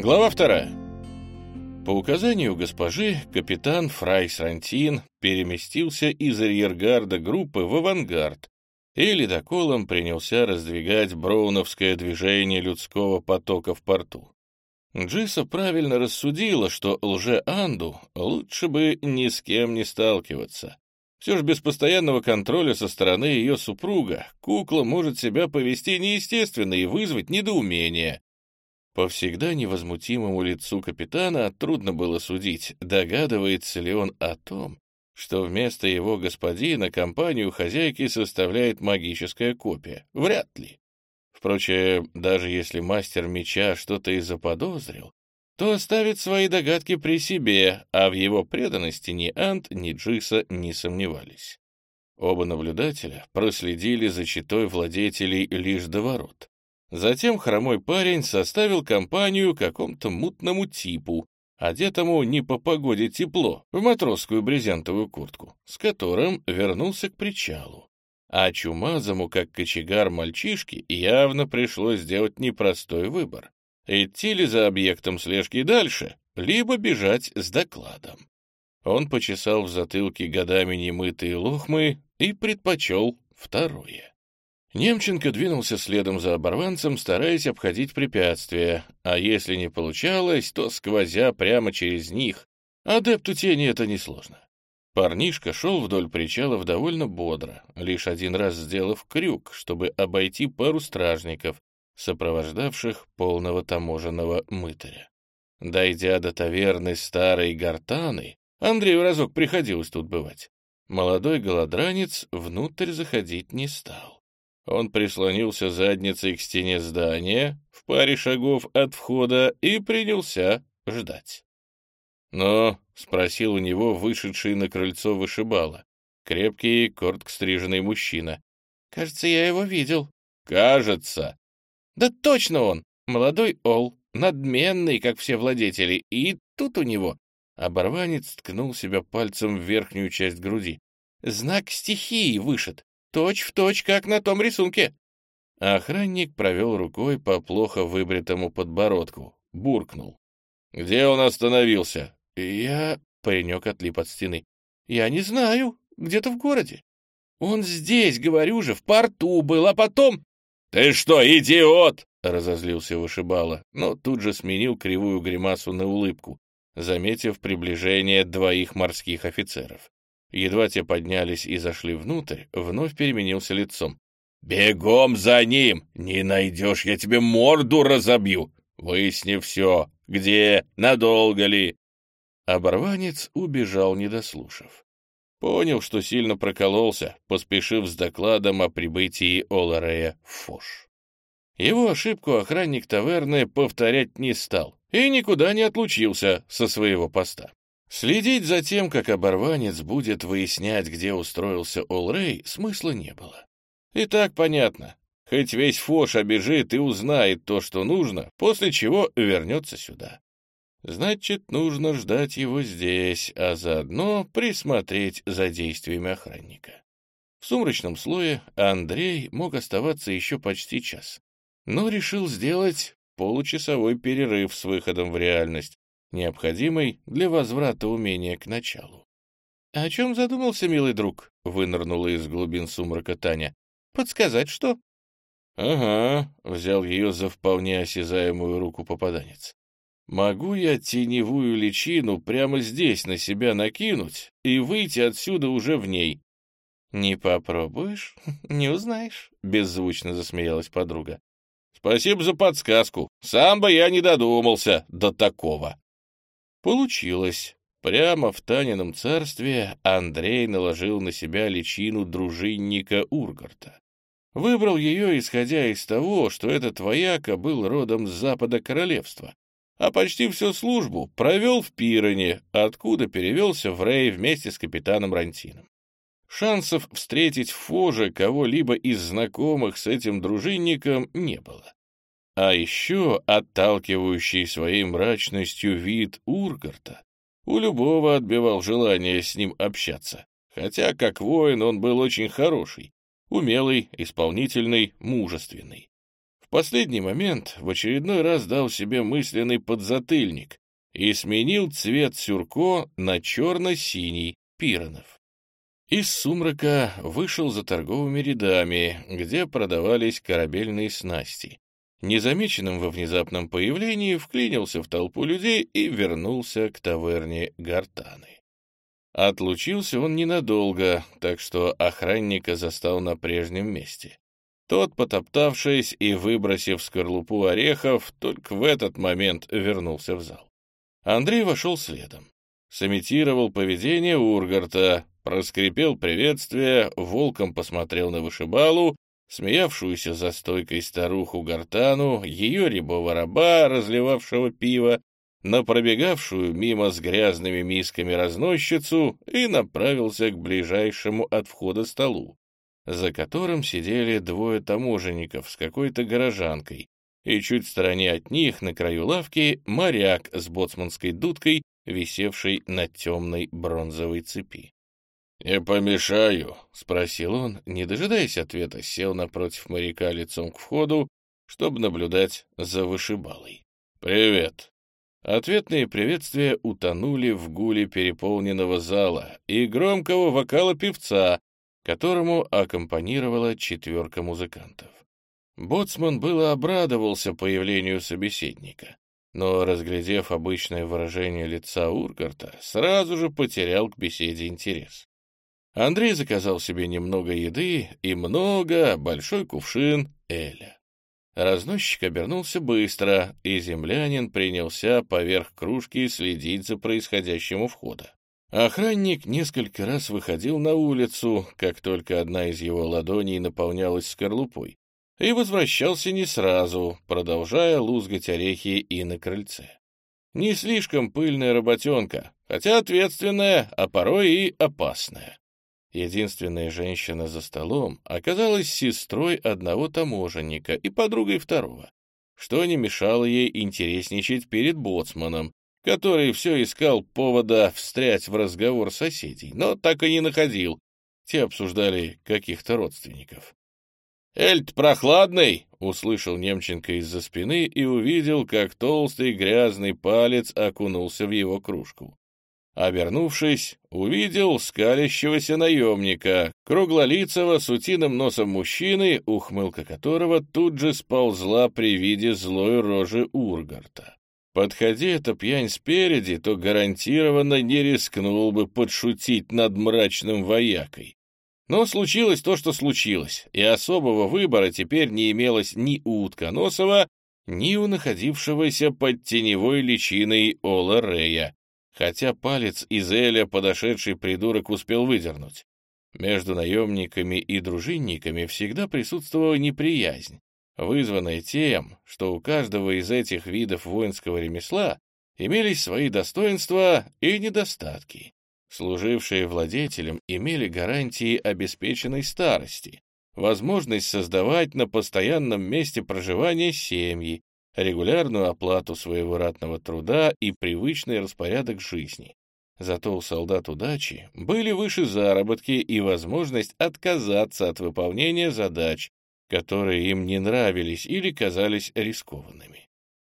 Глава вторая. По указанию госпожи, капитан Фрайс Рантин переместился из арьергарда группы в авангард и ледоколом принялся раздвигать броуновское движение людского потока в порту. Джиса правильно рассудила, что лже-Анду лучше бы ни с кем не сталкиваться. Все же без постоянного контроля со стороны ее супруга кукла может себя повести неестественно и вызвать недоумение. По всегда невозмутимому лицу капитана трудно было судить, догадывается ли он о том, что вместо его господина компанию хозяйки составляет магическая копия. Вряд ли. Впрочем, даже если мастер меча что-то и заподозрил, то оставит свои догадки при себе, а в его преданности ни Ант, ни Джиса не сомневались. Оба наблюдателя проследили за читой владетелей лишь до ворот. Затем хромой парень составил компанию какому-то мутному типу, одетому не по погоде тепло, в матросскую брезентовую куртку, с которым вернулся к причалу. А чумазому, как кочегар мальчишки, явно пришлось сделать непростой выбор идти ли за объектом слежки дальше, либо бежать с докладом. Он почесал в затылке годами немытые лохмы и предпочел второе. Немченко двинулся следом за оборванцем, стараясь обходить препятствия, а если не получалось, то сквозя прямо через них. Адепту тени это несложно. Парнишка шел вдоль причалов довольно бодро, лишь один раз сделав крюк, чтобы обойти пару стражников, сопровождавших полного таможенного мытаря. Дойдя до таверны старой гортаны, Андрею разок приходилось тут бывать, молодой голодранец внутрь заходить не стал. Он прислонился задницей к стене здания в паре шагов от входа и принялся ждать. «Но?» — спросил у него вышедший на крыльцо вышибала. Крепкий, коротко стриженный мужчина. «Кажется, я его видел». «Кажется!» Да точно он! Молодой ол, надменный, как все владетели, и тут у него... Оборванец ткнул себя пальцем в верхнюю часть груди. Знак стихии вышит, точь в точь, как на том рисунке. Охранник провел рукой по плохо выбритому подбородку, буркнул. «Где он остановился?» «Я...» — паренек отлип от стены. «Я не знаю. Где-то в городе. Он здесь, говорю же, в порту был, а потом...» «Ты что, идиот?» — разозлился вышибала, но тут же сменил кривую гримасу на улыбку, заметив приближение двоих морских офицеров. Едва те поднялись и зашли внутрь, вновь переменился лицом. «Бегом за ним! Не найдешь, я тебе морду разобью! Выясни все, где, надолго ли!» Оборванец убежал, не дослушав. Понял, что сильно прокололся, поспешив с докладом о прибытии Оларея в Фош. Его ошибку охранник таверны повторять не стал и никуда не отлучился со своего поста. Следить за тем, как оборванец будет выяснять, где устроился Олрей, смысла не было. И так понятно. Хоть весь Фош обежит и узнает то, что нужно, после чего вернется сюда. Значит, нужно ждать его здесь, а заодно присмотреть за действиями охранника. В сумрачном слое Андрей мог оставаться еще почти час, но решил сделать получасовой перерыв с выходом в реальность, необходимый для возврата умения к началу. — О чем задумался, милый друг? — вынырнула из глубин сумрака Таня. — Подсказать что? — Ага, — взял ее за вполне осязаемую руку попаданец. Могу я теневую личину прямо здесь на себя накинуть и выйти отсюда уже в ней? — Не попробуешь, не узнаешь, — беззвучно засмеялась подруга. — Спасибо за подсказку. Сам бы я не додумался до такого. Получилось. Прямо в Танином царстве Андрей наложил на себя личину дружинника Ургарта. Выбрал ее, исходя из того, что этот вояка был родом с запада королевства, а почти всю службу провел в Пироне, откуда перевелся в Рей вместе с капитаном Рантином. Шансов встретить в Фоже кого-либо из знакомых с этим дружинником не было. А еще отталкивающий своей мрачностью вид Ургарта у любого отбивал желание с ним общаться, хотя как воин он был очень хороший, умелый, исполнительный, мужественный последний момент в очередной раз дал себе мысленный подзатыльник и сменил цвет сюрко на черно-синий пиронов. Из сумрака вышел за торговыми рядами, где продавались корабельные снасти. Незамеченным во внезапном появлении вклинился в толпу людей и вернулся к таверне Гартаны. Отлучился он ненадолго, так что охранника застал на прежнем месте. Тот, потоптавшись и выбросив скорлупу орехов, только в этот момент вернулся в зал. Андрей вошел следом. Сымитировал поведение Ургарта, проскрипел приветствие, волком посмотрел на вышибалу, смеявшуюся за стойкой старуху Гартану, ее рябого раба, разливавшего пиво, на пробегавшую мимо с грязными мисками разносчицу и направился к ближайшему от входа столу, за которым сидели двое таможенников с какой-то горожанкой, и чуть в стороне от них, на краю лавки, моряк с боцманской дудкой, висевший на темной бронзовой цепи. «Не помешаю?» — спросил он, не дожидаясь ответа, сел напротив моряка лицом к входу, чтобы наблюдать за вышибалой. «Привет!» Ответные приветствия утонули в гуле переполненного зала и громкого вокала певца, которому аккомпанировала четверка музыкантов. Боцман было обрадовался появлению собеседника, но, разглядев обычное выражение лица Ургарта, сразу же потерял к беседе интерес. Андрей заказал себе немного еды и много, большой кувшин Эля. Разносчик обернулся быстро, и землянин принялся поверх кружки следить за происходящим у входа. Охранник несколько раз выходил на улицу, как только одна из его ладоней наполнялась скорлупой, и возвращался не сразу, продолжая лузгать орехи и на крыльце. Не слишком пыльная работенка, хотя ответственная, а порой и опасная. Единственная женщина за столом оказалась сестрой одного таможенника и подругой второго, что не мешало ей интересничать перед боцманом, который все искал повода встрять в разговор соседей, но так и не находил. Те обсуждали каких-то родственников. «Эльт прохладный!» — услышал Немченко из-за спины и увидел, как толстый грязный палец окунулся в его кружку. Обернувшись, увидел скалящегося наемника, круглолицего с утиным носом мужчины, ухмылка которого тут же сползла при виде злой рожи Ургарта. Подходи эта пьянь спереди, то гарантированно не рискнул бы подшутить над мрачным воякой. Но случилось то, что случилось, и особого выбора теперь не имелось ни у Утконосова, ни у находившегося под теневой личиной Ола Рея хотя палец из Эля подошедший придурок успел выдернуть. Между наемниками и дружинниками всегда присутствовала неприязнь, вызванная тем, что у каждого из этих видов воинского ремесла имелись свои достоинства и недостатки. Служившие владетелям имели гарантии обеспеченной старости, возможность создавать на постоянном месте проживания семьи, регулярную оплату своего ратного труда и привычный распорядок жизни. Зато у солдат удачи были выше заработки и возможность отказаться от выполнения задач, которые им не нравились или казались рискованными.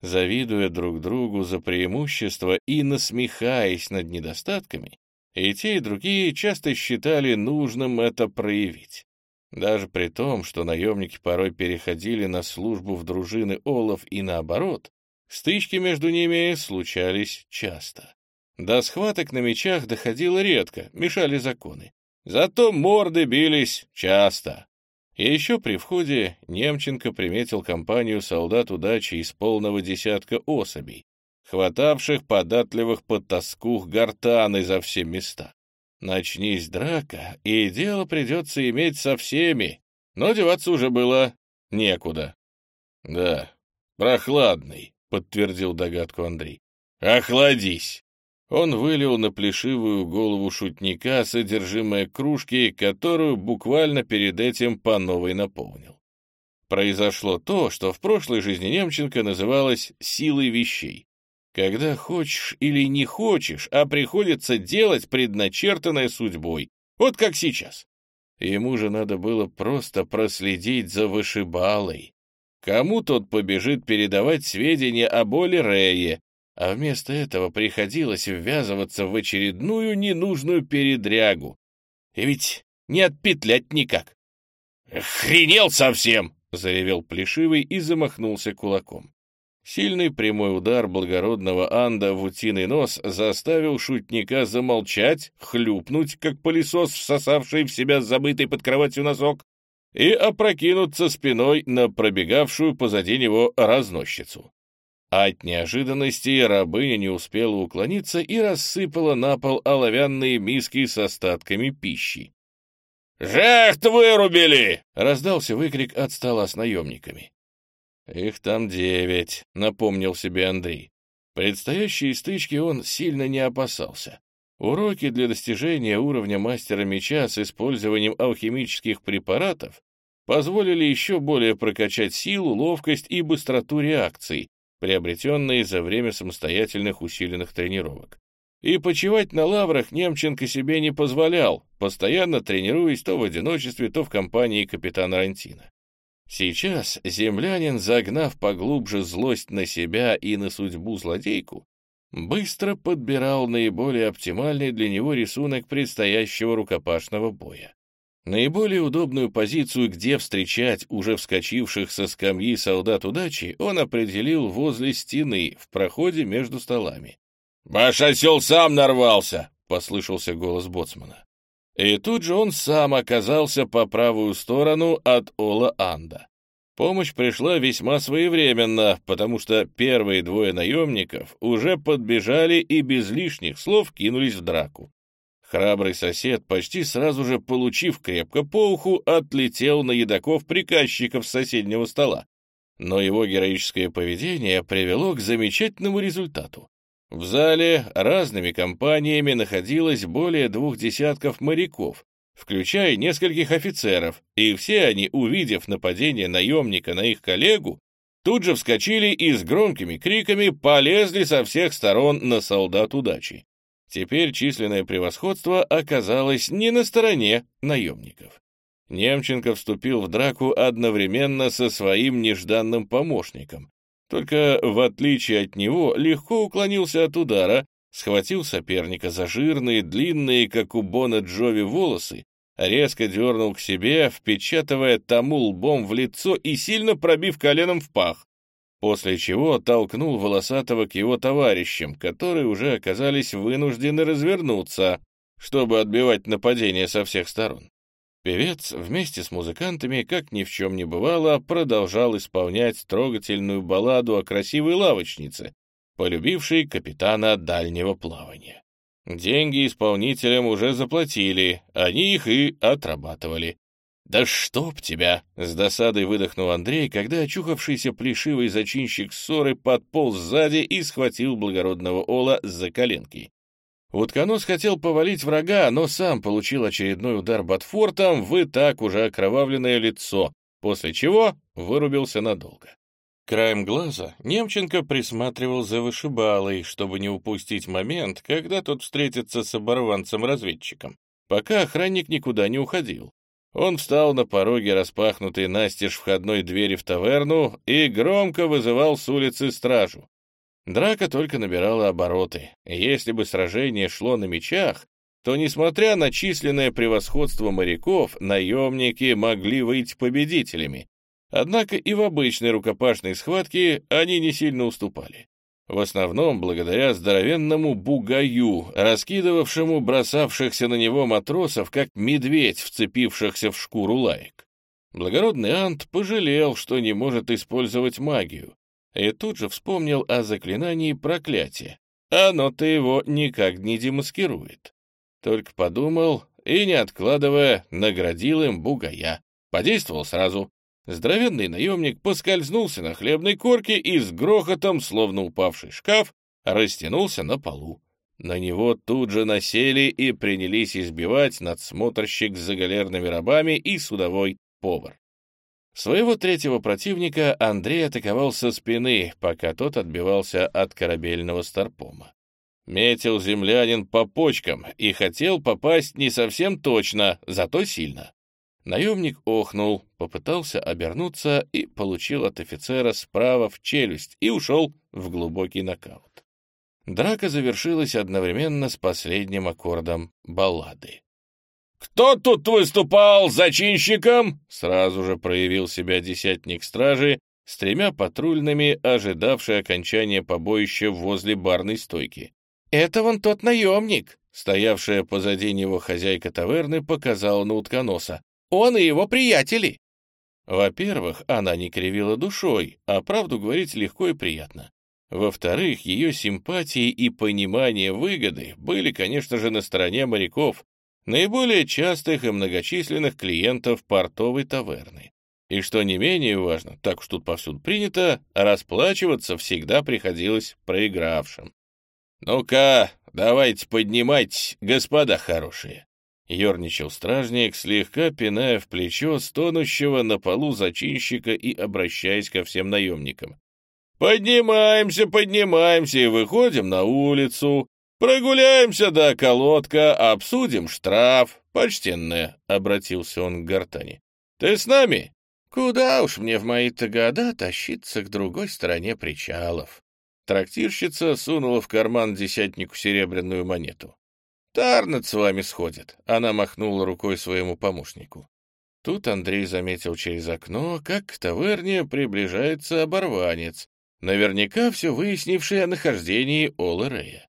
Завидуя друг другу за преимущества и насмехаясь над недостатками, и те, и другие часто считали нужным это проявить. Даже при том, что наемники порой переходили на службу в дружины Олов и наоборот, стычки между ними случались часто. До схваток на мечах доходило редко, мешали законы. Зато морды бились часто. И еще при входе Немченко приметил компанию солдат удачи из полного десятка особей, хватавших податливых под тоскух гортаны за все места. Начнись драка, и дело придется иметь со всеми, но деваться уже было некуда. — Да, прохладный, — подтвердил догадку Андрей. — Охладись! Он вылил на плешивую голову шутника содержимое кружки, которую буквально перед этим по новой наполнил. Произошло то, что в прошлой жизни Немченко называлось «силой вещей» когда хочешь или не хочешь, а приходится делать предначертанное судьбой, вот как сейчас. Ему же надо было просто проследить за вышибалой. кому тот побежит передавать сведения о боли Рэе, а вместо этого приходилось ввязываться в очередную ненужную передрягу. И ведь не отпетлять никак. «Хренел совсем!» — заревел Плешивый и замахнулся кулаком. Сильный прямой удар благородного Анда в утиный нос заставил шутника замолчать, хлюпнуть, как пылесос, всосавший в себя забытый под кроватью носок, и опрокинуться спиной на пробегавшую позади него разносчицу. От неожиданности рабыня не успела уклониться и рассыпала на пол оловянные миски с остатками пищи. «Жахт вырубили!» — раздался выкрик от стола с наемниками. «Их там девять», — напомнил себе Андрей. Предстоящей стычки он сильно не опасался. Уроки для достижения уровня мастера меча с использованием алхимических препаратов позволили еще более прокачать силу, ловкость и быстроту реакций, приобретенные за время самостоятельных усиленных тренировок. И почивать на лаврах Немченко себе не позволял, постоянно тренируясь то в одиночестве, то в компании капитана Рантина. Сейчас землянин, загнав поглубже злость на себя и на судьбу злодейку, быстро подбирал наиболее оптимальный для него рисунок предстоящего рукопашного боя. Наиболее удобную позицию, где встречать уже вскочивших со скамьи солдат удачи, он определил возле стены, в проходе между столами. «Ваш осел сам нарвался!» — послышался голос боцмана. И тут же он сам оказался по правую сторону от Ола Анда. Помощь пришла весьма своевременно, потому что первые двое наемников уже подбежали и без лишних слов кинулись в драку. Храбрый сосед, почти сразу же получив крепко по уху, отлетел на едоков приказчиков с соседнего стола. Но его героическое поведение привело к замечательному результату. В зале разными компаниями находилось более двух десятков моряков, включая нескольких офицеров, и все они, увидев нападение наемника на их коллегу, тут же вскочили и с громкими криками полезли со всех сторон на солдат удачи. Теперь численное превосходство оказалось не на стороне наемников. Немченко вступил в драку одновременно со своим нежданным помощником, только, в отличие от него, легко уклонился от удара, схватил соперника за жирные, длинные, как у Бона Джови, волосы, резко дернул к себе, впечатывая тому лбом в лицо и сильно пробив коленом в пах, после чего толкнул волосатого к его товарищам, которые уже оказались вынуждены развернуться, чтобы отбивать нападение со всех сторон. Певец вместе с музыкантами, как ни в чем не бывало, продолжал исполнять трогательную балладу о красивой лавочнице, полюбившей капитана дальнего плавания. Деньги исполнителям уже заплатили, они их и отрабатывали. «Да чтоб тебя!» — с досадой выдохнул Андрей, когда очухавшийся плешивый зачинщик ссоры подполз сзади и схватил благородного Ола за коленки. Утконос хотел повалить врага, но сам получил очередной удар ботфортом в и так уже окровавленное лицо, после чего вырубился надолго. Краем глаза Немченко присматривал за вышибалой, чтобы не упустить момент, когда тот встретится с оборванцем-разведчиком, пока охранник никуда не уходил. Он встал на пороге распахнутой настежь входной двери в таверну и громко вызывал с улицы стражу. Драка только набирала обороты. Если бы сражение шло на мечах, то, несмотря на численное превосходство моряков, наемники могли выйти победителями. Однако и в обычной рукопашной схватке они не сильно уступали. В основном благодаря здоровенному бугаю, раскидывавшему бросавшихся на него матросов, как медведь, вцепившихся в шкуру лаек. Благородный Ант пожалел, что не может использовать магию, и тут же вспомнил о заклинании проклятия. Оно-то его никак не демаскирует. Только подумал и, не откладывая, наградил им бугая. Подействовал сразу. Здоровенный наемник поскользнулся на хлебной корке и с грохотом, словно упавший шкаф, растянулся на полу. На него тут же насели и принялись избивать надсмотрщик с загалерными рабами и судовой повар. Своего третьего противника Андрей атаковал со спины, пока тот отбивался от корабельного старпома. Метил землянин по почкам и хотел попасть не совсем точно, зато сильно. Наемник охнул, попытался обернуться и получил от офицера справа в челюсть и ушел в глубокий нокаут. Драка завершилась одновременно с последним аккордом баллады. «Кто тут выступал зачинщиком?» Сразу же проявил себя десятник стражи с тремя патрульными, ожидавший окончания побоища возле барной стойки. «Это вон тот наемник!» Стоявшая позади него хозяйка таверны показала на утконоса. Он и его приятели. Во-первых, она не кривила душой, а правду говорить легко и приятно. Во-вторых, ее симпатии и понимание выгоды были, конечно же, на стороне моряков, наиболее частых и многочисленных клиентов портовой таверны. И что не менее важно, так уж тут повсюду принято, расплачиваться всегда приходилось проигравшим. «Ну-ка, давайте поднимать, господа хорошие!» Ёрничал стражник, слегка пиная в плечо стонущего на полу зачинщика и обращаясь ко всем наемникам. «Поднимаемся, поднимаемся и выходим на улицу. Прогуляемся до колодка, обсудим штраф. Почтенная», — обратился он к гортани. «Ты с нами?» «Куда уж мне в мои-то года тащиться к другой стороне причалов?» Трактирщица сунула в карман десятнику серебряную монету. «Тарнет с вами сходит», — она махнула рукой своему помощнику. Тут Андрей заметил через окно, как к таверне приближается оборванец, наверняка все выяснивший о нахождении Ола Рея.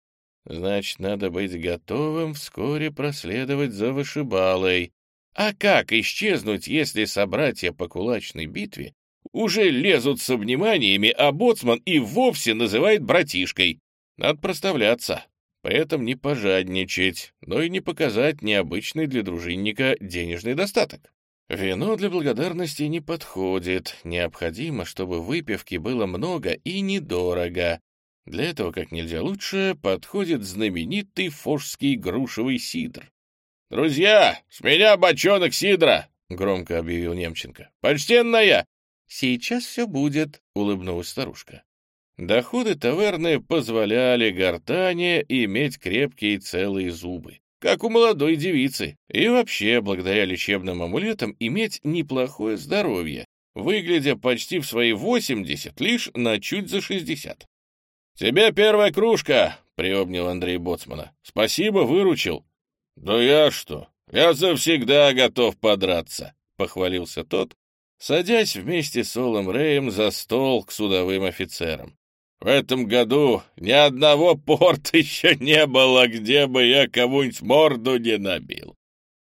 Значит, надо быть готовым вскоре проследовать за вышибалой. А как исчезнуть, если собратья по кулачной битве уже лезут с обниманиями, а боцман и вовсе называет братишкой? Надо проставляться. При этом не пожадничать, но и не показать необычный для дружинника денежный достаток. Вино для благодарности не подходит, необходимо, чтобы выпивки было много и недорого. Для этого как нельзя лучше подходит знаменитый фошский грушевый сидр. «Друзья, с меня бочонок сидра!» — громко объявил Немченко. «Почтенная!» «Сейчас все будет», — улыбнулась старушка. Доходы таверны позволяли гортане иметь крепкие целые зубы, как у молодой девицы, и вообще, благодаря лечебным амулетам, иметь неплохое здоровье, выглядя почти в свои 80, лишь на чуть за 60. «Тебе первая кружка!» — приобнял Андрей Боцмана. «Спасибо, выручил». «Да я что? Я завсегда готов подраться», — похвалился тот, садясь вместе с Олом Рэем за стол к судовым офицерам. В этом году ни одного порта еще не было, где бы я кому-нибудь морду не набил.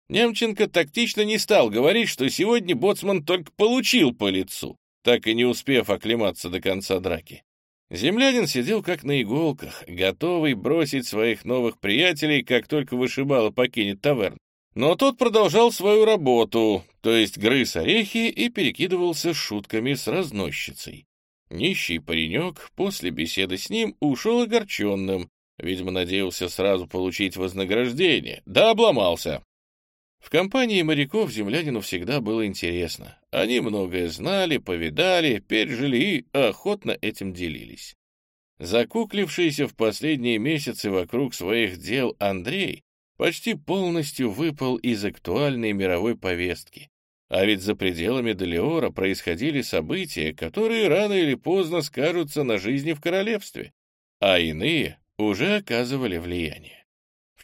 Немченко тактично не стал говорить, что сегодня боцман только получил по лицу, так и не успев оклематься до конца драки. Землянин сидел как на иголках, готовый бросить своих новых приятелей, как только вышибало покинет таверн. Но тот продолжал свою работу, то есть грыз орехи и перекидывался шутками с разносчицей. Нищий паренек после беседы с ним ушел огорченным, видимо, надеялся сразу получить вознаграждение, да обломался. В компании моряков землянину всегда было интересно. Они многое знали, повидали, пережили и охотно этим делились. Закуклившийся в последние месяцы вокруг своих дел Андрей почти полностью выпал из актуальной мировой повестки, а ведь за пределами Делиора происходили события, которые рано или поздно скажутся на жизни в королевстве, а иные уже оказывали влияние.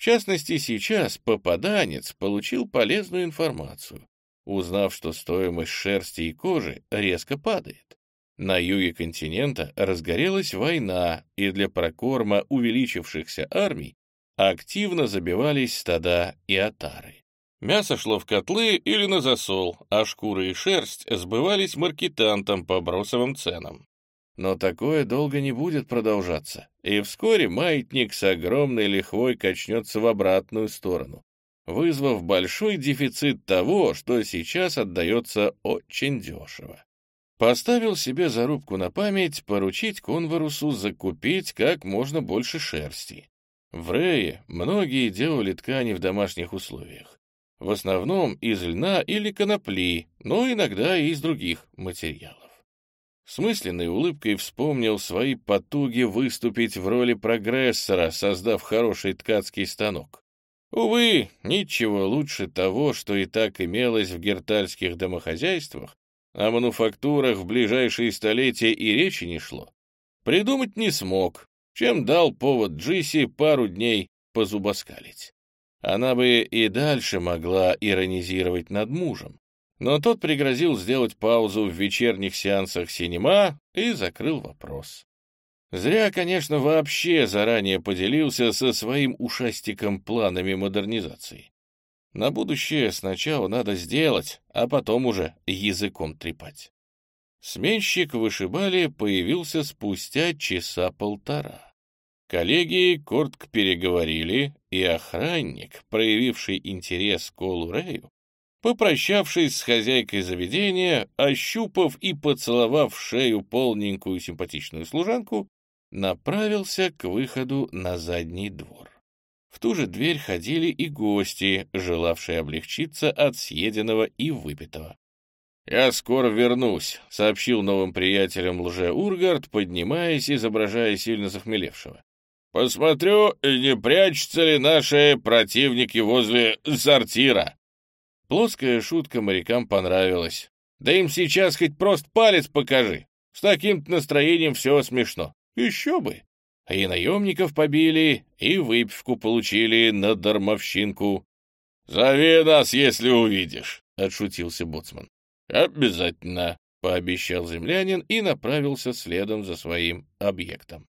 Частности, сейчас попаданец получил полезную информацию, узнав, что стоимость шерсти и кожи резко падает. На юге континента разгорелась война, и для прокорма увеличившихся армий активно забивались стада и отары. Мясо шло в котлы или на засол, а шкуры и шерсть сбывались маркетантам по бросовым ценам. Но такое долго не будет продолжаться, и вскоре маятник с огромной лихвой качнется в обратную сторону, вызвав большой дефицит того, что сейчас отдается очень дешево. Поставил себе зарубку на память поручить конварусу закупить как можно больше шерсти. В Рее многие делали ткани в домашних условиях в основном из льна или конопли, но иногда и из других материалов. С мысленной улыбкой вспомнил свои потуги выступить в роли прогрессора, создав хороший ткацкий станок. Увы, ничего лучше того, что и так имелось в гертальских домохозяйствах, о мануфактурах в ближайшие столетия и речи не шло. Придумать не смог, чем дал повод Джиси пару дней позубоскалить. Она бы и дальше могла иронизировать над мужем, но тот пригрозил сделать паузу в вечерних сеансах синема и закрыл вопрос. Зря, конечно, вообще заранее поделился со своим ушастиком планами модернизации. На будущее сначала надо сделать, а потом уже языком трепать. Сменщик вышибали появился спустя часа полтора. Коллеги коротко переговорили, и охранник, проявивший интерес к Колу Рэю, попрощавшись с хозяйкой заведения, ощупав и поцеловав шею полненькую симпатичную служанку, направился к выходу на задний двор. В ту же дверь ходили и гости, желавшие облегчиться от съеденного и выпитого. «Я скоро вернусь», — сообщил новым приятелям лже-Ургард, поднимаясь, изображая сильно захмелевшего. «Посмотрю, не прячутся ли наши противники возле сортира». Плоская шутка морякам понравилась. «Да им сейчас хоть просто палец покажи. С таким настроением все смешно. Еще бы. И наемников побили, и выпивку получили на дармовщинку. «Зови нас, если увидишь», — отшутился боцман. «Обязательно», — пообещал землянин и направился следом за своим объектом.